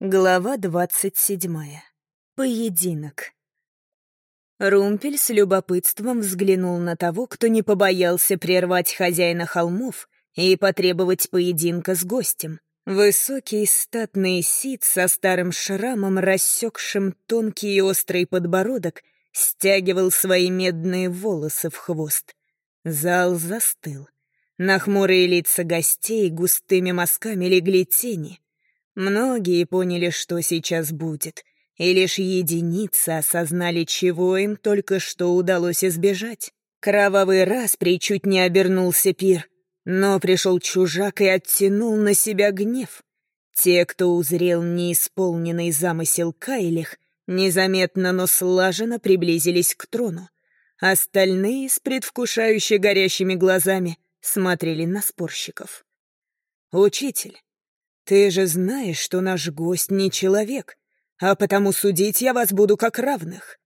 Глава двадцать седьмая. Поединок. Румпель с любопытством взглянул на того, кто не побоялся прервать хозяина холмов и потребовать поединка с гостем. Высокий статный сит со старым шрамом, рассекшим тонкий и острый подбородок, стягивал свои медные волосы в хвост. Зал застыл. На хмурые лица гостей густыми мазками легли тени — Многие поняли, что сейчас будет, и лишь единицы осознали, чего им только что удалось избежать. Кровавый распри чуть не обернулся пир, но пришел чужак и оттянул на себя гнев. Те, кто узрел неисполненный замысел Кайлих, незаметно, но слаженно приблизились к трону. Остальные, с предвкушающе горящими глазами, смотрели на спорщиков. «Учитель, ты же знаешь, что наш гость не человек, а потому судить я вас буду как равных».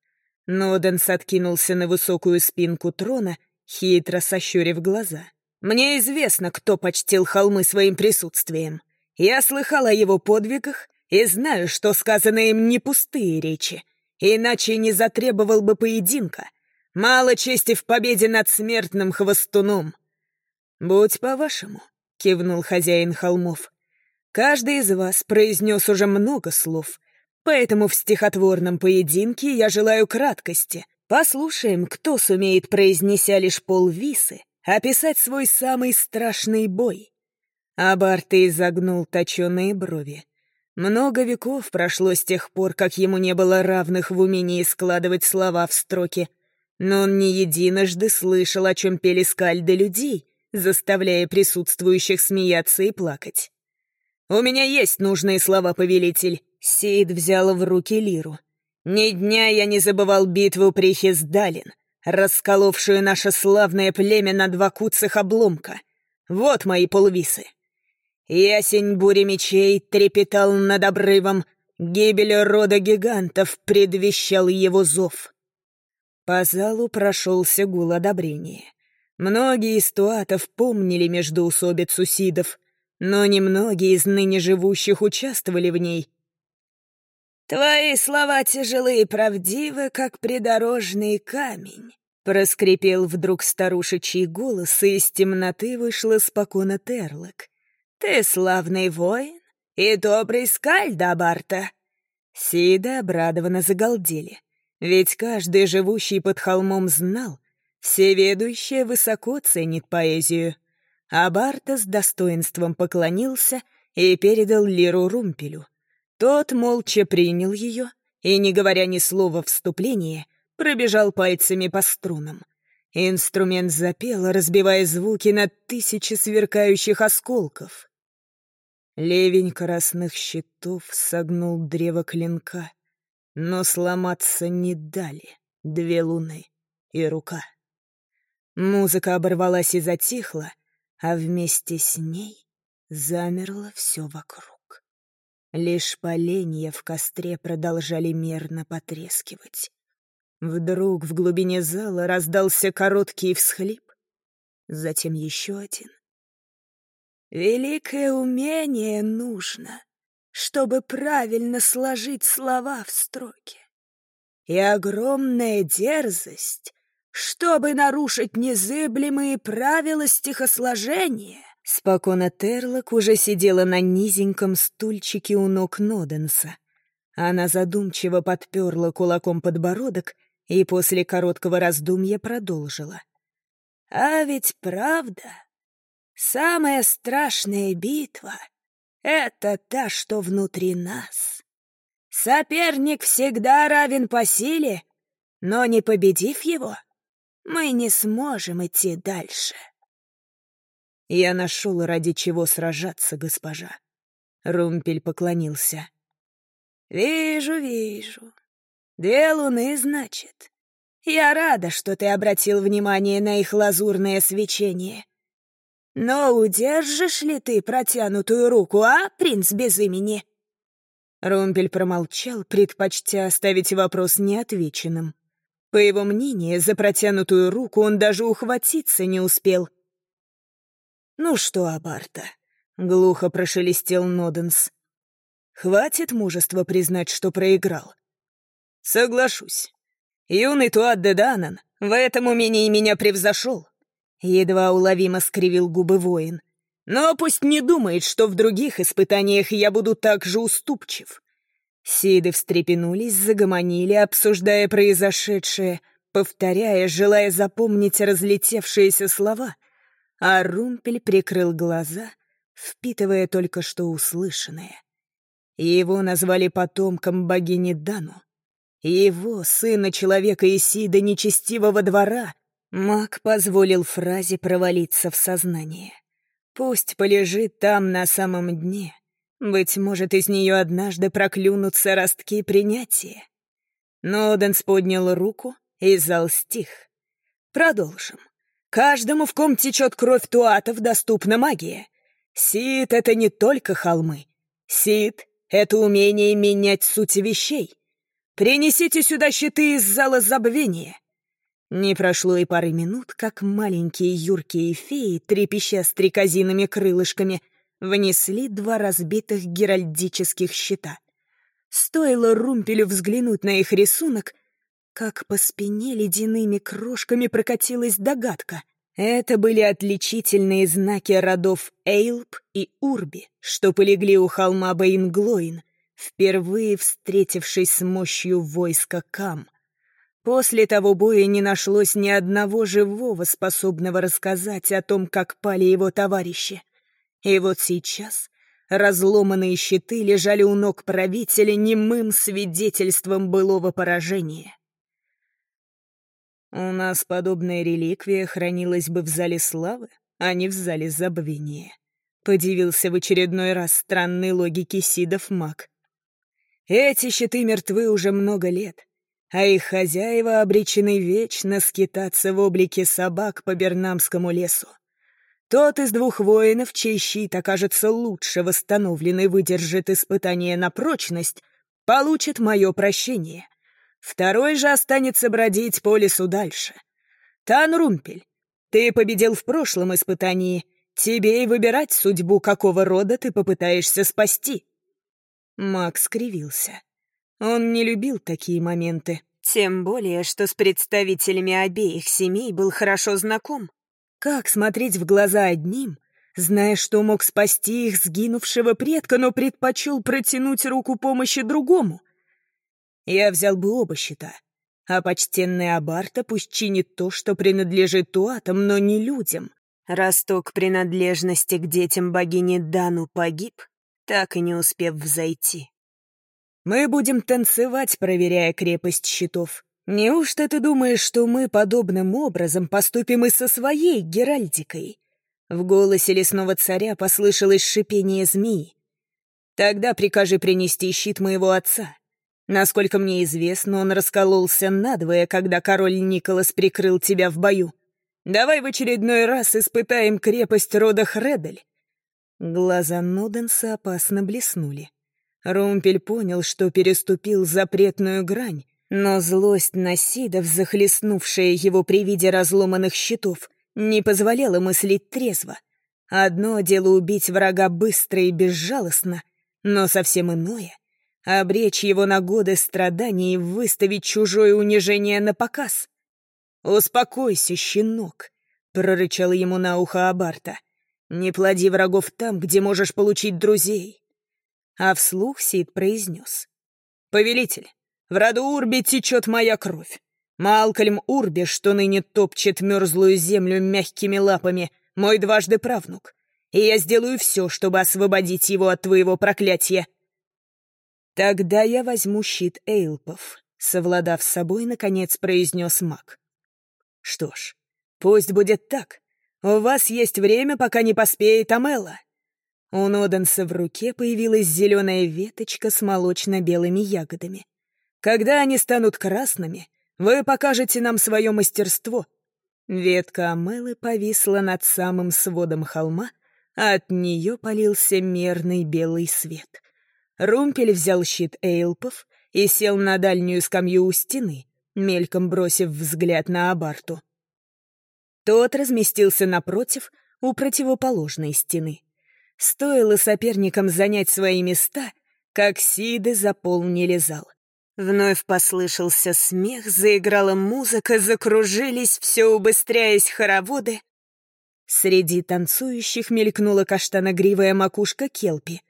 Ноденс откинулся на высокую спинку трона, хитро сощурив глаза. «Мне известно, кто почтил холмы своим присутствием. Я слыхал о его подвигах и знаю, что сказанные им не пустые речи, иначе не затребовал бы поединка. Мало чести в победе над смертным хвостуном». «Будь по-вашему», — кивнул хозяин холмов. Каждый из вас произнес уже много слов, поэтому в стихотворном поединке я желаю краткости. Послушаем, кто сумеет, произнеся лишь полвисы, описать свой самый страшный бой. Абарты изогнул точеные брови. Много веков прошло с тех пор, как ему не было равных в умении складывать слова в строки, но он не единожды слышал, о чем пели скальды людей, заставляя присутствующих смеяться и плакать. «У меня есть нужные слова, повелитель!» Сид взял в руки лиру. «Ни дня я не забывал битву при Хиздалин, расколовшую наше славное племя на два куцах обломка. Вот мои полвисы. Ясень бури мечей трепетал над обрывом, гибель рода гигантов предвещал его зов». По залу прошелся гул одобрения. Многие из туатов помнили междоусобицу сидов — но немногие из ныне живущих участвовали в ней. «Твои слова тяжелы и правдивы, как придорожный камень», — проскрипел вдруг старушечий голос, и из темноты вышла спокойно Терлок. «Ты славный воин и добрый скальда, Барта». Сиды обрадованно загалдели, ведь каждый живущий под холмом знал, всеведущая высоко ценит поэзию — а Барта с достоинством поклонился и передал лиру Румпелю. Тот молча принял ее и, не говоря ни слова вступления, пробежал пальцами по струнам. Инструмент запел, разбивая звуки на тысячи сверкающих осколков. Левень красных щитов согнул древо клинка, но сломаться не дали две луны и рука. Музыка оборвалась и затихла, а вместе с ней замерло все вокруг. Лишь поленья в костре продолжали мерно потрескивать. Вдруг в глубине зала раздался короткий всхлип, затем еще один. «Великое умение нужно, чтобы правильно сложить слова в строке, и огромная дерзость, чтобы нарушить незыблемые правила стихосложения. Спокойно Терлок уже сидела на низеньком стульчике у ног Ноденса. Она задумчиво подперла кулаком подбородок и после короткого раздумья продолжила. «А ведь правда, самая страшная битва — это та, что внутри нас. Соперник всегда равен по силе, но не победив его — мы не сможем идти дальше. Я нашел, ради чего сражаться, госпожа. Румпель поклонился. Вижу, вижу. Две луны, значит. Я рада, что ты обратил внимание на их лазурное свечение. Но удержишь ли ты протянутую руку, а, принц без имени?» Румпель промолчал, предпочтя оставить вопрос неотвеченным. По его мнению, за протянутую руку он даже ухватиться не успел. «Ну что, Абарта?» — глухо прошелестел Ноденс. Хватит мужества признать, что проиграл. Соглашусь. Юный Туадде Данан в этом умении меня превзошел. Едва уловимо скривил губы воин. Но пусть не думает, что в других испытаниях я буду так же уступчив. Сиды встрепенулись, загомонили, обсуждая произошедшее, повторяя, желая запомнить разлетевшиеся слова, а Румпель прикрыл глаза, впитывая только что услышанное. Его назвали потомком богини Дану. Его, сына человека Исида нечестивого двора, маг позволил фразе провалиться в сознание. Пусть полежит там на самом дне. Быть может, из нее однажды проклюнутся ростки принятия. Ноденс поднял руку, и зал стих. Продолжим. Каждому, в ком течет кровь туатов, доступна магия. Сид — это не только холмы. Сид — это умение менять суть вещей. Принесите сюда щиты из зала забвения. Не прошло и пары минут, как маленькие юркие феи, трепеща стрекозиными крылышками, внесли два разбитых геральдических щита. Стоило Румпелю взглянуть на их рисунок, как по спине ледяными крошками прокатилась догадка. Это были отличительные знаки родов Эйлп и Урби, что полегли у холма Бейнглоин, впервые встретившись с мощью войска Кам. После того боя не нашлось ни одного живого, способного рассказать о том, как пали его товарищи. И вот сейчас разломанные щиты лежали у ног правителя немым свидетельством былого поражения. У нас подобная реликвия хранилась бы в зале славы, а не в зале забвения. Подивился в очередной раз странной логике Сидов маг. Эти щиты мертвы уже много лет, а их хозяева обречены вечно скитаться в облике собак по Бернамскому лесу. Тот из двух воинов, чей щит окажется лучше восстановлен и выдержит испытание на прочность, получит мое прощение — Второй же останется бродить по лесу дальше. Танрумпель, ты победил в прошлом испытании. Тебе и выбирать судьбу, какого рода ты попытаешься спасти. Макс скривился. Он не любил такие моменты. Тем более, что с представителями обеих семей был хорошо знаком. Как смотреть в глаза одним, зная, что мог спасти их сгинувшего предка, но предпочел протянуть руку помощи другому? я взял бы оба щита. А почтенный Абарта пусть чинит то, что принадлежит туатам, но не людям. Росток принадлежности к детям богини Дану погиб, так и не успев взойти. Мы будем танцевать, проверяя крепость щитов. Неужто ты думаешь, что мы подобным образом поступим и со своей Геральдикой? В голосе лесного царя послышалось шипение змеи. Тогда прикажи принести щит моего отца. Насколько мне известно, он раскололся надвое, когда король Николас прикрыл тебя в бою. Давай в очередной раз испытаем крепость рода Хредель». Глаза Ноденса опасно блеснули. Румпель понял, что переступил запретную грань, но злость на Сидов, захлестнувшая его при виде разломанных щитов, не позволяла мыслить трезво. Одно дело убить врага быстро и безжалостно, но совсем иное обречь его на годы страданий и выставить чужое унижение на показ. «Успокойся, щенок», — прорычал ему на ухо Абарта. «Не плоди врагов там, где можешь получить друзей». А вслух Сид произнес. «Повелитель, в роду Урби течет моя кровь. Малкольм Урби, что ныне топчет мерзлую землю мягкими лапами, мой дважды правнук. И я сделаю все, чтобы освободить его от твоего проклятия. «Тогда я возьму щит Эйлпов», — совладав с собой, наконец произнес маг. «Что ж, пусть будет так. У вас есть время, пока не поспеет Амела». У Ноденса в руке появилась зеленая веточка с молочно-белыми ягодами. «Когда они станут красными, вы покажете нам свое мастерство». Ветка Амелы повисла над самым сводом холма, а от нее полился мерный белый свет — Румпель взял щит Эйлпов и сел на дальнюю скамью у стены, мельком бросив взгляд на Абарту. Тот разместился напротив, у противоположной стены. Стоило соперникам занять свои места, как сиды заполнили зал. Вновь послышался смех, заиграла музыка, закружились, все убыстряясь хороводы. Среди танцующих мелькнула каштаногривая макушка Келпи.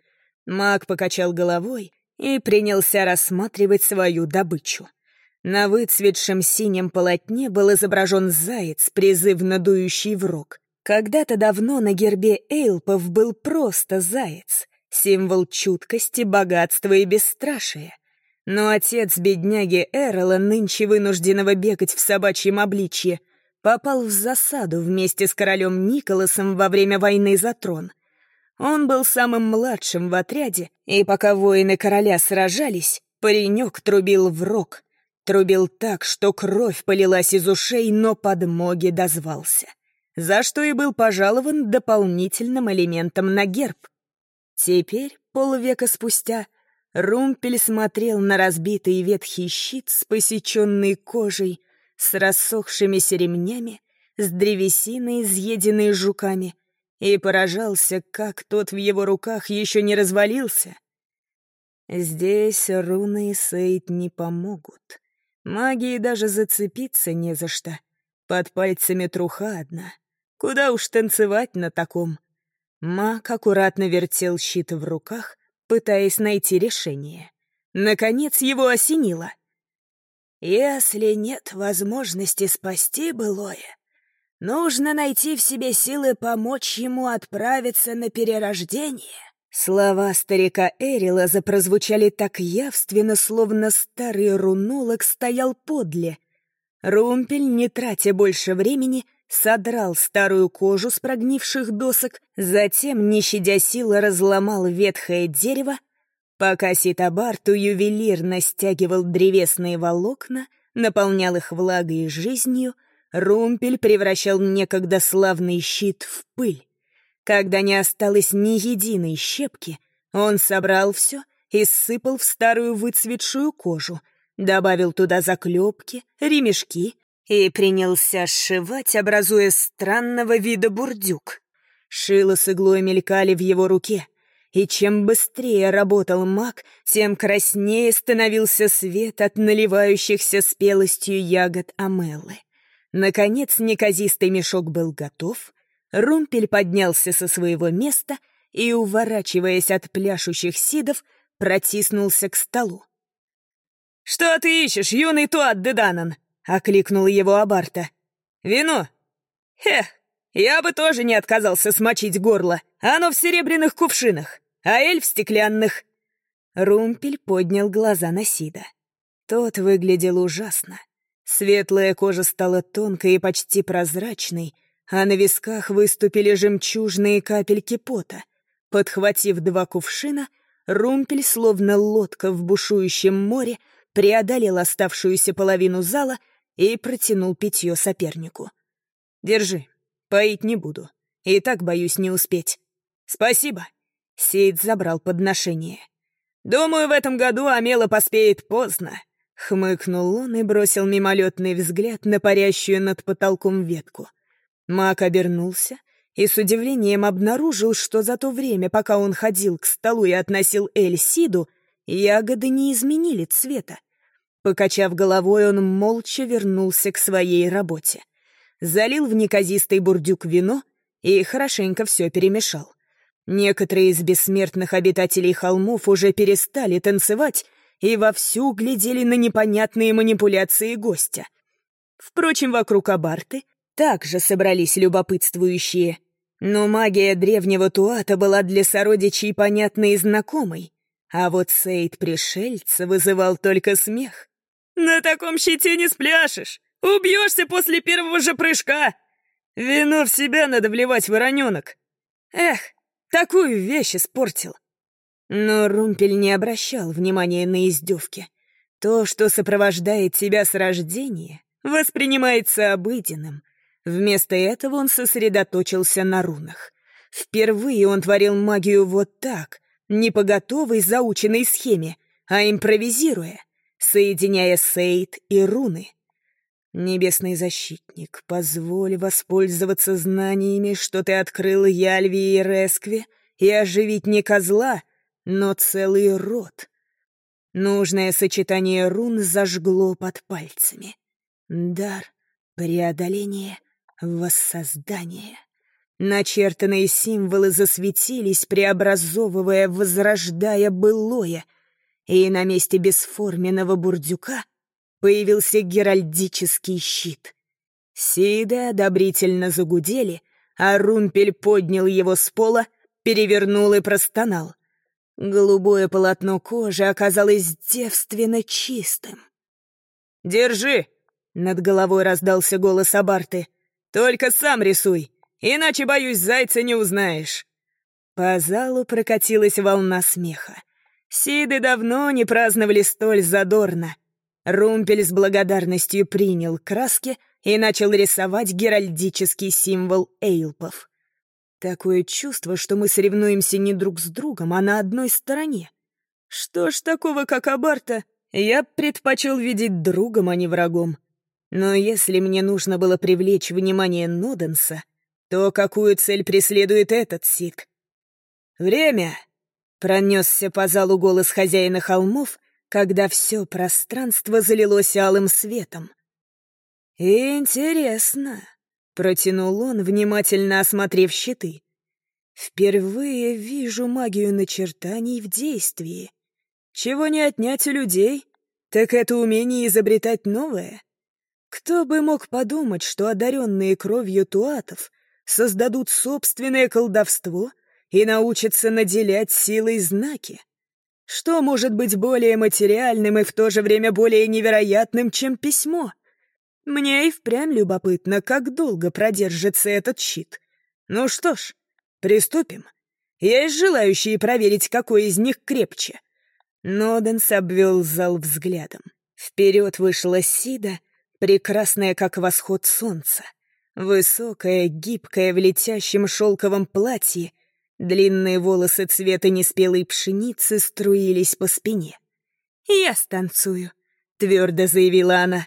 Маг покачал головой и принялся рассматривать свою добычу. На выцветшем синем полотне был изображен заяц, призывно дующий в рог. Когда-то давно на гербе Эйлпов был просто заяц, символ чуткости, богатства и бесстрашия. Но отец бедняги Эрла, нынче вынужденного бегать в собачьем обличье, попал в засаду вместе с королем Николасом во время войны за трон. Он был самым младшим в отряде, и пока воины короля сражались, паренек трубил в рог. Трубил так, что кровь полилась из ушей, но подмоги дозвался. За что и был пожалован дополнительным элементом на герб. Теперь, полвека спустя, Румпель смотрел на разбитый ветхий щит с посеченной кожей, с рассохшимися ремнями, с древесиной, изъеденной жуками, и поражался, как тот в его руках еще не развалился. Здесь руны и Сейд не помогут. Магии даже зацепиться не за что. Под пальцами труха одна. Куда уж танцевать на таком? Маг аккуратно вертел щит в руках, пытаясь найти решение. Наконец его осенило. «Если нет возможности спасти былое, нужно найти в себе силы помочь ему отправиться на перерождение». Слова старика Эрила запрозвучали так явственно, словно старый рунолог стоял подле. Румпель, не тратя больше времени, — содрал старую кожу с прогнивших досок, затем, не щадя силы, разломал ветхое дерево, пока Ситабарту ювелирно стягивал древесные волокна, наполнял их влагой и жизнью, Румпель превращал некогда славный щит в пыль. Когда не осталось ни единой щепки, он собрал все и сыпал в старую выцветшую кожу, добавил туда заклепки, ремешки, и принялся сшивать, образуя странного вида бурдюк. Шило с иглой мелькали в его руке, и чем быстрее работал маг, тем краснее становился свет от наливающихся спелостью ягод амеллы. Наконец неказистый мешок был готов, Румпель поднялся со своего места и, уворачиваясь от пляшущих сидов, протиснулся к столу. «Что ты ищешь, юный Туат Деданан?» Окликнул его Абарта. «Вино? Хех, я бы тоже не отказался смочить горло. Оно в серебряных кувшинах, а эль в стеклянных». Румпель поднял глаза на Сида. Тот выглядел ужасно. Светлая кожа стала тонкой и почти прозрачной, а на висках выступили жемчужные капельки пота. Подхватив два кувшина, Румпель, словно лодка в бушующем море, преодолел оставшуюся половину зала и протянул питье сопернику. «Держи, поить не буду. И так боюсь не успеть». «Спасибо». Сейд забрал подношение. «Думаю, в этом году Амела поспеет поздно», — хмыкнул он и бросил мимолетный взгляд на парящую над потолком ветку. Мак обернулся и с удивлением обнаружил, что за то время, пока он ходил к столу и относил Эль Сиду, ягоды не изменили цвета. Покачав головой, он молча вернулся к своей работе. Залил в неказистый бурдюк вино и хорошенько все перемешал. Некоторые из бессмертных обитателей холмов уже перестали танцевать и вовсю глядели на непонятные манипуляции гостя. Впрочем, вокруг Абарты также собрались любопытствующие. Но магия древнего Туата была для сородичей понятной и знакомой, а вот Сейд пришельца вызывал только смех. На таком щите не спляшешь. Убьешься после первого же прыжка. Вино в себя надо вливать, вороненок. Эх, такую вещь испортил. Но Румпель не обращал внимания на издевки. То, что сопровождает тебя с рождения, воспринимается обыденным. Вместо этого он сосредоточился на рунах. Впервые он творил магию вот так, не по готовой заученной схеме, а импровизируя соединяя сейд и руны. Небесный защитник, позволь воспользоваться знаниями, что ты открыл Яльви и Рескве, и оживить не козла, но целый рот. Нужное сочетание рун зажгло под пальцами. Дар, преодоление, воссоздание. Начертанные символы засветились, преобразовывая, возрождая былое, и на месте бесформенного бурдюка появился геральдический щит. Сиды одобрительно загудели, а Румпель поднял его с пола, перевернул и простонал. Голубое полотно кожи оказалось девственно чистым. «Держи!» — над головой раздался голос Абарты. «Только сам рисуй, иначе, боюсь, зайца не узнаешь». По залу прокатилась волна смеха. Сиды давно не праздновали столь задорно. Румпель с благодарностью принял краски и начал рисовать геральдический символ эйлпов. Такое чувство, что мы соревнуемся не друг с другом, а на одной стороне. Что ж такого, как Абарта, я предпочел видеть другом, а не врагом. Но если мне нужно было привлечь внимание Ноденса, то какую цель преследует этот Сик? «Время!» — пронесся по залу голос хозяина холмов, когда все пространство залилось алым светом. «Интересно», — протянул он, внимательно осмотрев щиты. «Впервые вижу магию начертаний в действии. Чего не отнять у людей, так это умение изобретать новое. Кто бы мог подумать, что одаренные кровью туатов создадут собственное колдовство и научатся наделять силой знаки? Что может быть более материальным и в то же время более невероятным, чем письмо? Мне и впрямь любопытно, как долго продержится этот щит. Ну что ж, приступим. Есть желающие проверить, какой из них крепче. Ноденс обвел зал взглядом. Вперед вышла Сида, прекрасная, как восход солнца. Высокая, гибкая, в летящем шелковом платье Длинные волосы цвета неспелой пшеницы струились по спине. «Я станцую», — твердо заявила она.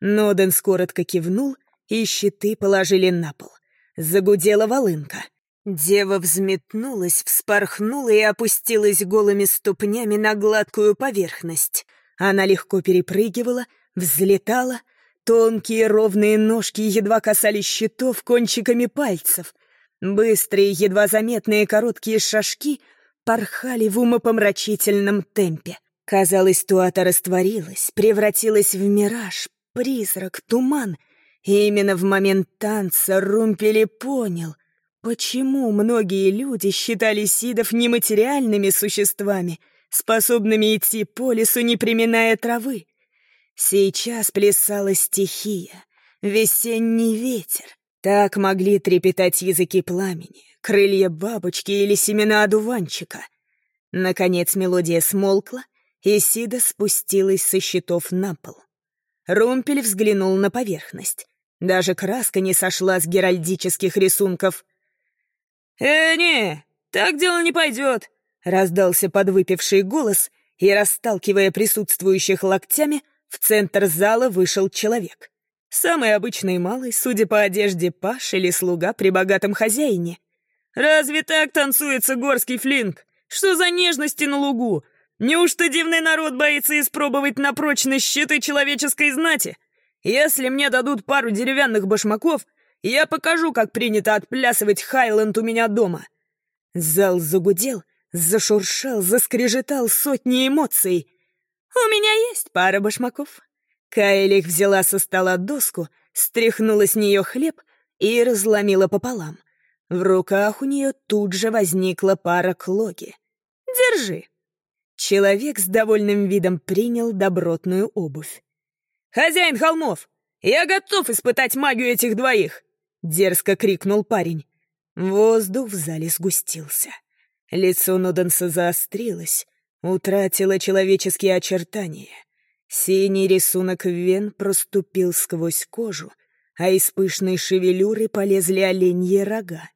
Ноден коротко кивнул, и щиты положили на пол. Загудела волынка. Дева взметнулась, вспорхнула и опустилась голыми ступнями на гладкую поверхность. Она легко перепрыгивала, взлетала. Тонкие ровные ножки едва касались щитов кончиками пальцев — Быстрые, едва заметные короткие шажки порхали в умопомрачительном темпе. Казалось, Туата растворилась, превратилась в мираж, призрак, туман. И именно в момент танца Румпели понял, почему многие люди считали сидов нематериальными существами, способными идти по лесу, не приминая травы. Сейчас плясала стихия, весенний ветер, так могли трепетать языки пламени, крылья бабочки или семена одуванчика. Наконец мелодия смолкла, и Сида спустилась со щитов на пол. Румпель взглянул на поверхность. Даже краска не сошла с геральдических рисунков. «Э, не, так дело не пойдет», — раздался подвыпивший голос, и, расталкивая присутствующих локтями, в центр зала вышел человек. Самый обычный малый, судя по одежде, паш или слуга при богатом хозяине. «Разве так танцуется горский флинг? Что за нежности на лугу? Неужто дивный народ боится испробовать на прочность щиты человеческой знати? Если мне дадут пару деревянных башмаков, я покажу, как принято отплясывать Хайленд у меня дома». Зал загудел, зашуршал, заскрежетал сотни эмоций. «У меня есть пара башмаков», Кайлих взяла со стола доску, стряхнула с нее хлеб и разломила пополам. В руках у нее тут же возникла пара клоки. «Держи». Человек с довольным видом принял добротную обувь. «Хозяин холмов, я готов испытать магию этих двоих!» — дерзко крикнул парень. Воздух в зале сгустился. Лицо Ноденса заострилось, утратило человеческие очертания. Синий рисунок вен проступил сквозь кожу, а из пышной шевелюры полезли оленьи рога.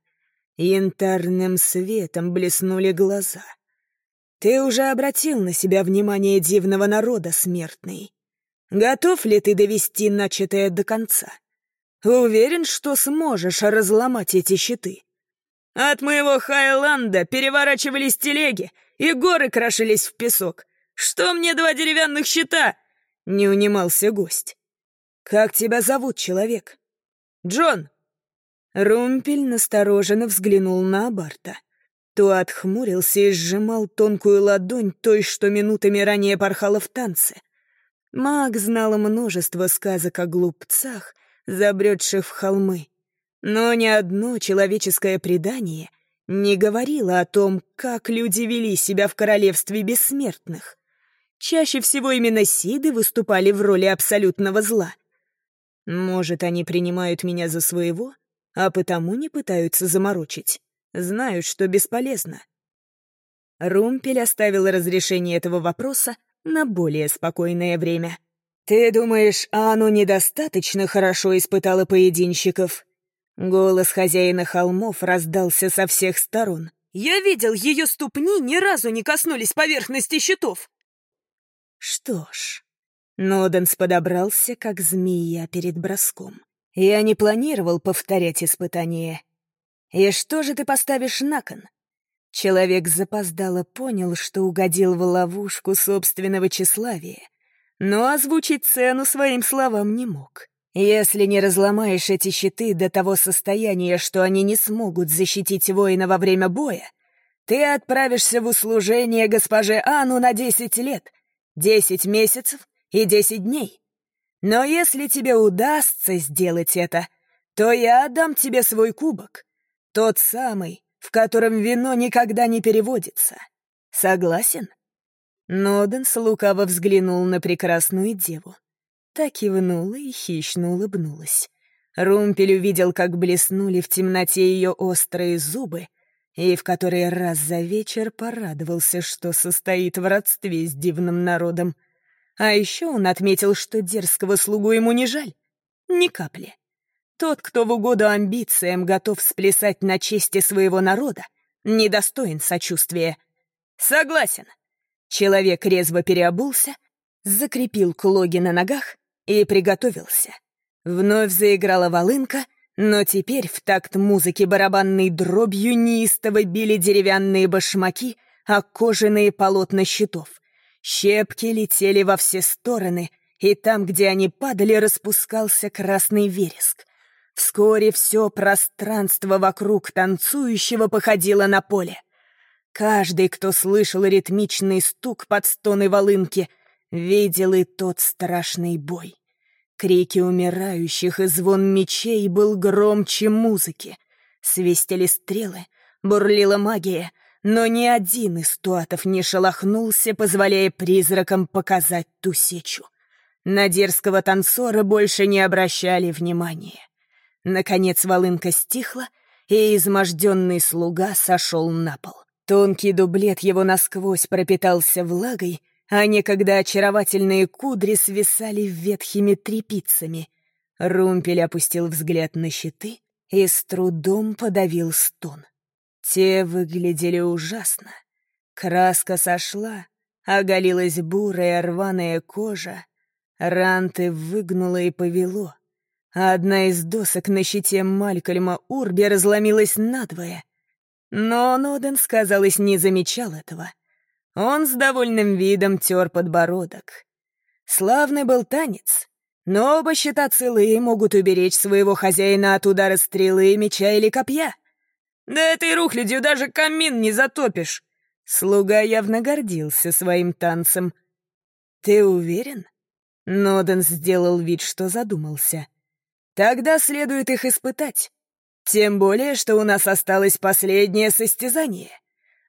Янтарным светом блеснули глаза. «Ты уже обратил на себя внимание дивного народа, смертный. Готов ли ты довести начатое до конца? Уверен, что сможешь разломать эти щиты?» От моего Хайланда переворачивались телеги, и горы крошились в песок. Что мне два деревянных щита?» — не унимался гость. «Как тебя зовут, человек?» «Джон!» Румпель настороженно взглянул на Абарта. То отхмурился и сжимал тонкую ладонь той, что минутами ранее порхала в танце. Маг знал множество сказок о глупцах, забредших в холмы. Но ни одно человеческое предание не говорило о том, как люди вели себя в королевстве бессмертных. Чаще всего именно Сиды выступали в роли абсолютного зла. Может, они принимают меня за своего, а потому не пытаются заморочить. Знают, что бесполезно. Румпель оставил разрешение этого вопроса на более спокойное время. «Ты думаешь, Ану недостаточно хорошо испытала поединщиков?» Голос хозяина холмов раздался со всех сторон. «Я видел, ее ступни ни разу не коснулись поверхности щитов!» Что ж, Ноденс подобрался, как змея перед броском. Я не планировал повторять испытание. И что же ты поставишь на кон? Человек запоздало понял, что угодил в ловушку собственного тщеславия, но озвучить цену своим словам не мог. Если не разломаешь эти щиты до того состояния, что они не смогут защитить воина во время боя, ты отправишься в услужение госпоже Ану на десять лет, десять месяцев и десять дней. Но если тебе удастся сделать это, то я отдам тебе свой кубок, тот самый, в котором вино никогда не переводится. Согласен?» Ноден лукаво взглянул на прекрасную деву. Так кивнула и хищно улыбнулась. Румпель увидел, как блеснули в темноте ее острые зубы, и в который раз за вечер порадовался, что состоит в родстве с дивным народом. А еще он отметил, что дерзкого слугу ему не жаль. Ни капли. Тот, кто в угоду амбициям готов сплясать на чести своего народа, недостоин сочувствия. Согласен. Человек резво переобулся, закрепил клоги на ногах и приготовился. Вновь заиграла волынка, но теперь в такт музыки барабанной дробью неистово били деревянные башмаки, а кожаные полотна щитов. Щепки летели во все стороны, и там, где они падали, распускался красный вереск. Вскоре все пространство вокруг танцующего походило на поле. Каждый, кто слышал ритмичный стук под стоны волынки, видел и тот страшный бой. Крики умирающих и звон мечей был громче музыки. Свистели стрелы, бурлила магия, но ни один из туатов не шелохнулся, позволяя призракам показать ту сечу. На дерзкого танцора больше не обращали внимания. Наконец волынка стихла, и изможденный слуга сошел на пол. Тонкий дублет его насквозь пропитался влагой, а некогда очаровательные кудри свисали ветхими трепицами. Румпель опустил взгляд на щиты и с трудом подавил стон. Те выглядели ужасно. Краска сошла, оголилась бурая рваная кожа, ранты выгнула и повело, одна из досок на щите Малькольма Урби разломилась надвое. Но Ноден, казалось, не замечал этого — он с довольным видом тер подбородок. Славный был танец, но оба щита целые могут уберечь своего хозяина от удара стрелы, меча или копья. Да этой рухлядью даже камин не затопишь. Слуга явно гордился своим танцем. «Ты уверен?» Ноден сделал вид, что задумался. «Тогда следует их испытать. Тем более, что у нас осталось последнее состязание.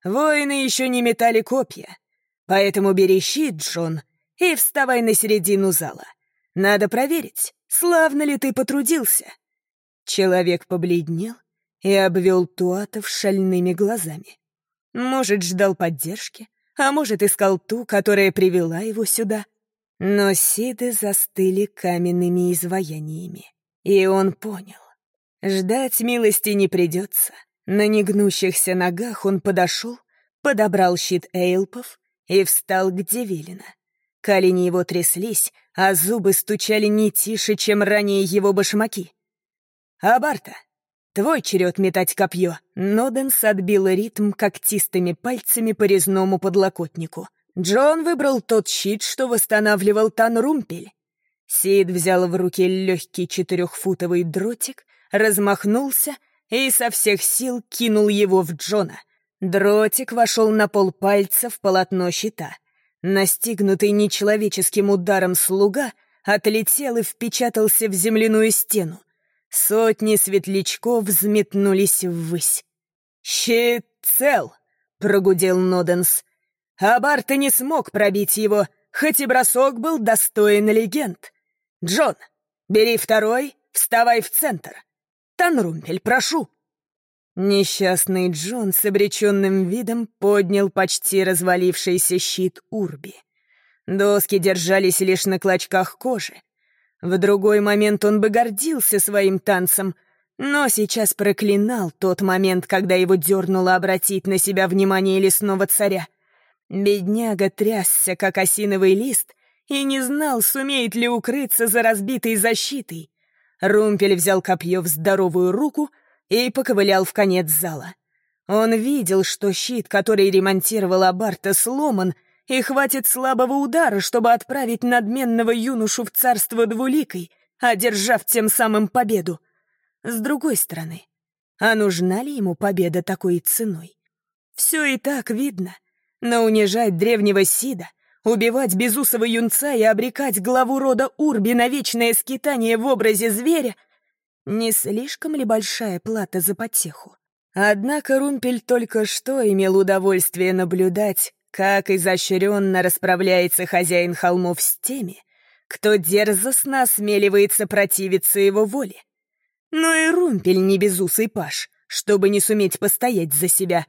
Воины еще не метали копья. Поэтому бери щит, Джон, и вставай на середину зала. Надо проверить, славно ли ты потрудился». Человек побледнел и обвел Туатов шальными глазами. Может, ждал поддержки, а может, искал ту, которая привела его сюда. Но Сиды застыли каменными изваяниями. И он понял. Ждать милости не придется. На негнущихся ногах он подошел, подобрал щит Эйлпов и встал, где велено. Колени его тряслись, а зубы стучали не тише, чем ранее его башмаки. «Абарта, твой черед метать копье». Ноденс отбил ритм когтистыми пальцами по резному подлокотнику. Джон выбрал тот щит, что восстанавливал Танрумпель. Сид взял в руки легкий четырехфутовый дротик, размахнулся и со всех сил кинул его в Джона. Дротик вошел на полпальца в полотно щита. Настигнутый нечеловеческим ударом слуга отлетел и впечатался в земляную стену. Сотни светлячков взметнулись ввысь. «Щит цел!» — прогудел Ноденс. А Барта не смог пробить его, хоть и бросок был достоин легенд. «Джон, бери второй, вставай в центр. Танрумпель, прошу!» Несчастный Джон с обреченным видом поднял почти развалившийся щит Урби. Доски держались лишь на клочках кожи. В другой момент он бы гордился своим танцем, но сейчас проклинал тот момент, когда его дернуло обратить на себя внимание лесного царя. Бедняга трясся, как осиновый лист, и не знал, сумеет ли укрыться за разбитой защитой. Румпель взял копье в здоровую руку и поковылял в конец зала. Он видел, что щит, который ремонтировал Абарта, сломан, и хватит слабого удара, чтобы отправить надменного юношу в царство двуликой, одержав тем самым победу. С другой стороны, а нужна ли ему победа такой ценой? Все и так видно, но унижать древнего Сида — Убивать безусого юнца и обрекать главу рода Урби на вечное скитание в образе зверя — не слишком ли большая плата за потеху? Однако Румпель только что имел удовольствие наблюдать, как изощренно расправляется хозяин холмов с теми, кто дерзостно осмеливается противиться его воле. Но и Румпель не безусый паш, чтобы не суметь постоять за себя.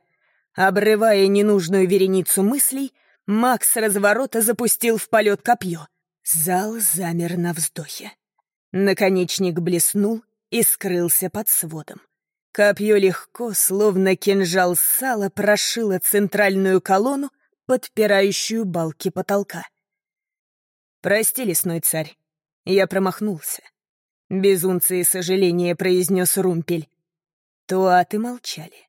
Обрывая ненужную вереницу мыслей, Макс с разворота запустил в полет копье. Зал замер на вздохе. Наконечник блеснул и скрылся под сводом. Копье легко, словно кинжал сала, прошило центральную колонну, подпирающую балки потолка. «Прости, лесной царь, я промахнулся», — безумцы сожаления произнес Румпель. Туаты молчали.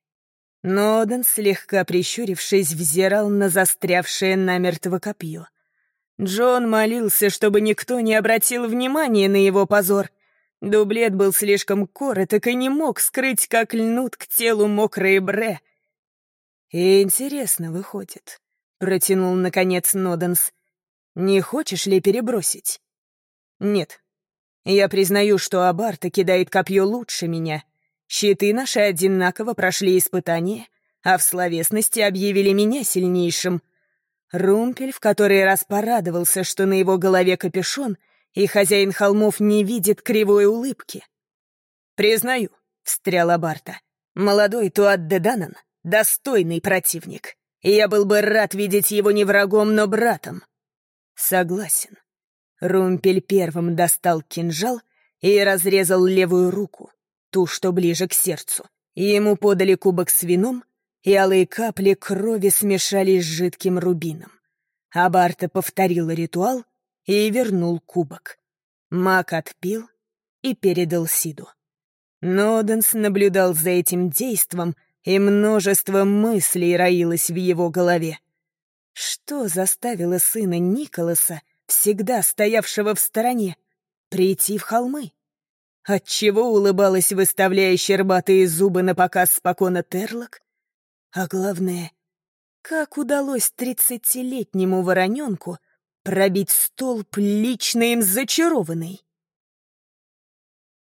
Ноден, слегка прищурившись, взирал на застрявшее намертво копье. Джон молился, чтобы никто не обратил внимания на его позор. Дублет был слишком короток и не мог скрыть, как льнут к телу мокрые бре. «Интересно выходит», — протянул, наконец, Ноденс. «Не хочешь ли перебросить?» «Нет. Я признаю, что Абарта кидает копье лучше меня, Щиты наши одинаково прошли испытания, а в словесности объявили меня сильнейшим. Румпель в который раз порадовался, что на его голове капюшон, и хозяин холмов не видит кривой улыбки. «Признаю», — встряла Барта, — «молодой Туат Деданан — достойный противник, и я был бы рад видеть его не врагом, но братом». «Согласен». Румпель первым достал кинжал и разрезал левую руку ту, что ближе к сердцу. Ему подали кубок с вином, и алые капли крови смешались с жидким рубином. Абарта повторил ритуал и вернул кубок. Мак отпил и передал Сиду. Ноденс наблюдал за этим действом, и множество мыслей роилось в его голове. Что заставило сына Николаса, всегда стоявшего в стороне, прийти в холмы? Отчего улыбалась, выставляя щербатые зубы на показ спокойно Терлок? А главное, как удалось тридцатилетнему вороненку пробить столб лично им зачарованный?